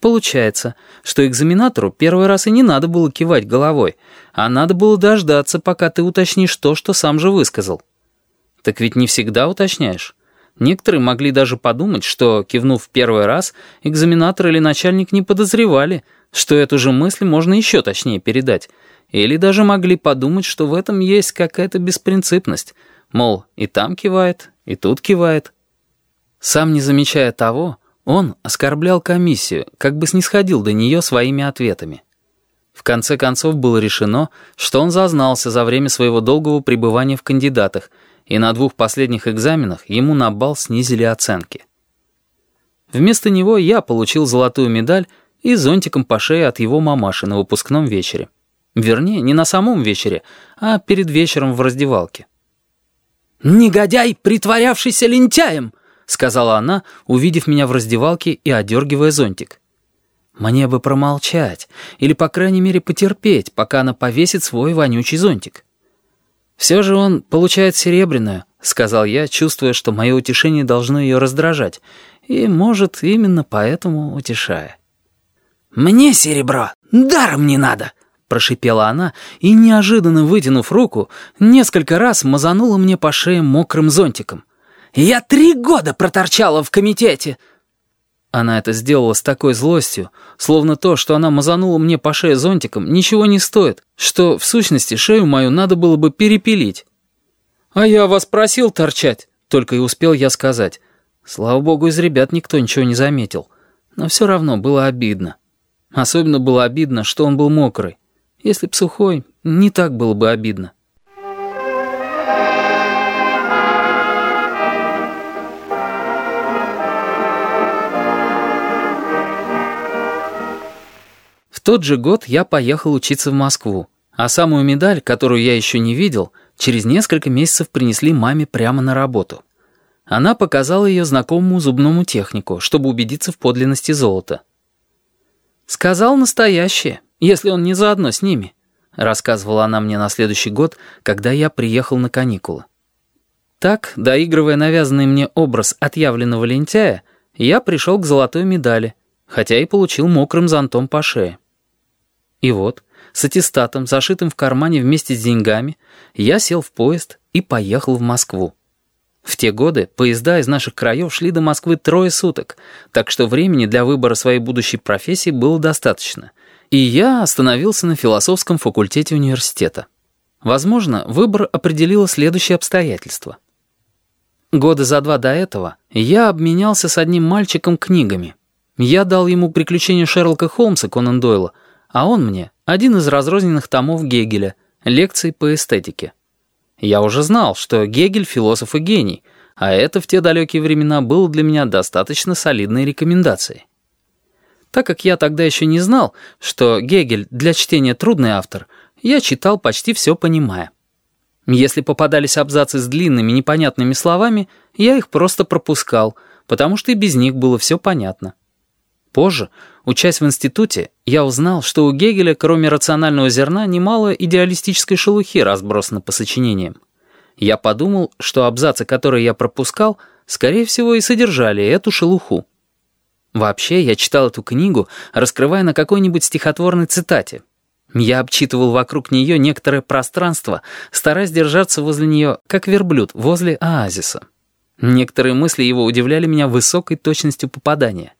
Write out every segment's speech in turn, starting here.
Получается, что экзаменатору первый раз и не надо было кивать головой, а надо было дождаться, пока ты уточнишь то, что сам же высказал. Так ведь не всегда уточняешь. Некоторые могли даже подумать, что, кивнув первый раз, экзаменатор или начальник не подозревали, что эту же мысль можно еще точнее передать. Или даже могли подумать, что в этом есть какая-то беспринципность. Мол, и там кивает, и тут кивает. Сам не замечая того, он оскорблял комиссию, как бы снисходил до нее своими ответами. В конце концов было решено, что он зазнался за время своего долгого пребывания в кандидатах, и на двух последних экзаменах ему на бал снизили оценки. Вместо него я получил золотую медаль и зонтиком по шее от его мамаши на выпускном вечере. Вернее, не на самом вечере, а перед вечером в раздевалке. «Негодяй, притворявшийся лентяем!» Сказала она, увидев меня в раздевалке и одергивая зонтик. Мне бы промолчать, или, по крайней мере, потерпеть, пока она повесит свой вонючий зонтик. «Все же он получает серебряную», — сказал я, чувствуя, что мое утешение должно ее раздражать, и, может, именно поэтому утешая. «Мне серебро даром не надо», — прошипела она и, неожиданно вытянув руку, несколько раз мазанула мне по шее мокрым зонтиком. Я три года проторчала в комитете!» Она это сделала с такой злостью, словно то, что она мазанула мне по шее зонтиком, ничего не стоит, что, в сущности, шею мою надо было бы перепилить. «А я вас просил торчать», — только и успел я сказать. Слава богу, из ребят никто ничего не заметил. Но все равно было обидно. Особенно было обидно, что он был мокрый. Если б сухой, не так было бы обидно. Тот же год я поехал учиться в Москву, а самую медаль, которую я еще не видел, через несколько месяцев принесли маме прямо на работу. Она показала ее знакомому зубному технику, чтобы убедиться в подлинности золота. «Сказал настоящее, если он не заодно с ними», рассказывала она мне на следующий год, когда я приехал на каникулы. Так, доигрывая навязанный мне образ отъявленного лентяя, я пришел к золотой медали, хотя и получил мокрым зонтом по шее. И вот, с аттестатом, зашитым в кармане вместе с деньгами, я сел в поезд и поехал в Москву. В те годы поезда из наших краев шли до Москвы трое суток, так что времени для выбора своей будущей профессии было достаточно. И я остановился на философском факультете университета. Возможно, выбор определило следующее обстоятельство. Года за два до этого я обменялся с одним мальчиком книгами. Я дал ему «Приключения Шерлока Холмса» Конан Дойла — а он мне один из разрозненных томов Гегеля, лекций по эстетике. Я уже знал, что Гегель — философ и гений, а это в те далекие времена было для меня достаточно солидной рекомендацией. Так как я тогда еще не знал, что Гегель для чтения трудный автор, я читал почти все понимая. Если попадались абзацы с длинными непонятными словами, я их просто пропускал, потому что и без них было все понятно. Позже, учась в институте, я узнал, что у Гегеля, кроме рационального зерна, немало идеалистической шелухи разбросано по сочинениям. Я подумал, что абзацы, которые я пропускал, скорее всего и содержали эту шелуху. Вообще, я читал эту книгу, раскрывая на какой-нибудь стихотворной цитате. Я обчитывал вокруг нее некоторое пространство, стараясь держаться возле нее, как верблюд, возле оазиса. Некоторые мысли его удивляли меня высокой точностью попадания.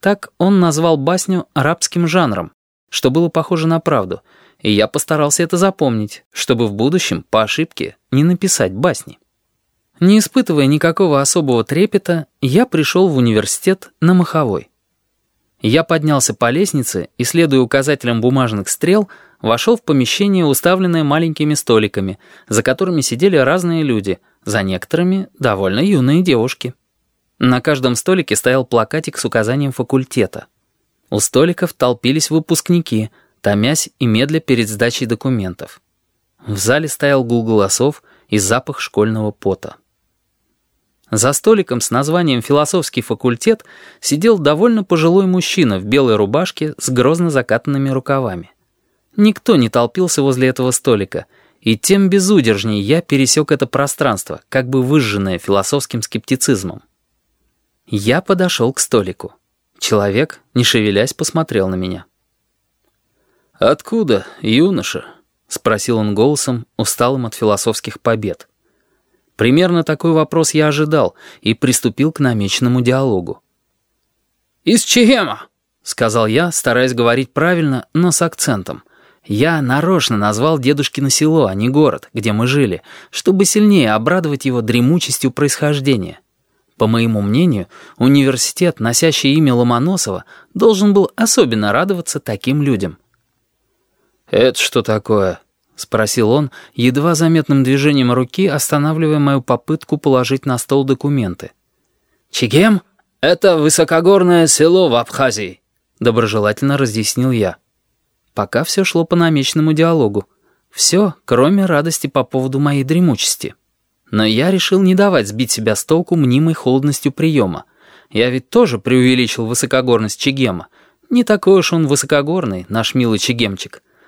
Так он назвал басню арабским жанром, что было похоже на правду, и я постарался это запомнить, чтобы в будущем, по ошибке, не написать басни. Не испытывая никакого особого трепета, я пришел в университет на Маховой. Я поднялся по лестнице и, следуя указателям бумажных стрел, вошел в помещение, уставленное маленькими столиками, за которыми сидели разные люди, за некоторыми — довольно юные девушки. На каждом столике стоял плакатик с указанием факультета. У столиков толпились выпускники, томясь и медля перед сдачей документов. В зале стоял гул голосов и запах школьного пота. За столиком с названием «Философский факультет» сидел довольно пожилой мужчина в белой рубашке с грозно закатанными рукавами. Никто не толпился возле этого столика, и тем безудержнее я пересек это пространство, как бы выжженное философским скептицизмом. Я подошел к столику. Человек, не шевелясь, посмотрел на меня. «Откуда, юноша?» — спросил он голосом, усталым от философских побед. Примерно такой вопрос я ожидал и приступил к намеченному диалогу. «Из Чегема!» — сказал я, стараясь говорить правильно, но с акцентом. Я нарочно назвал дедушкино село, а не город, где мы жили, чтобы сильнее обрадовать его дремучестью происхождения. По моему мнению, университет, носящий имя Ломоносова, должен был особенно радоваться таким людям. «Это что такое?» — спросил он, едва заметным движением руки останавливая мою попытку положить на стол документы. «Чигем — это высокогорное село в Абхазии», — доброжелательно разъяснил я. Пока все шло по намеченному диалогу. Все, кроме радости по поводу моей дремучести. Но я решил не давать сбить себя с толку мнимой холодностью приема. Я ведь тоже преувеличил высокогорность Чегема. Не такой уж он высокогорный, наш милый Чегемчик.